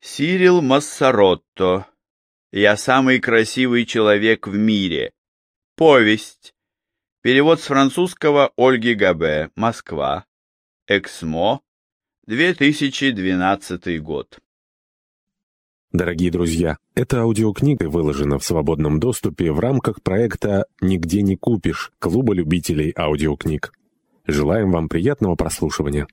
Сирил Массаротто. Я самый красивый человек в мире. Повесть. Перевод с французского Ольги Габе. Москва. Эксмо. 2012 год. Дорогие друзья, эта аудиокнига выложена в свободном доступе в рамках проекта «Нигде не купишь» Клуба любителей аудиокниг. Желаем вам приятного прослушивания.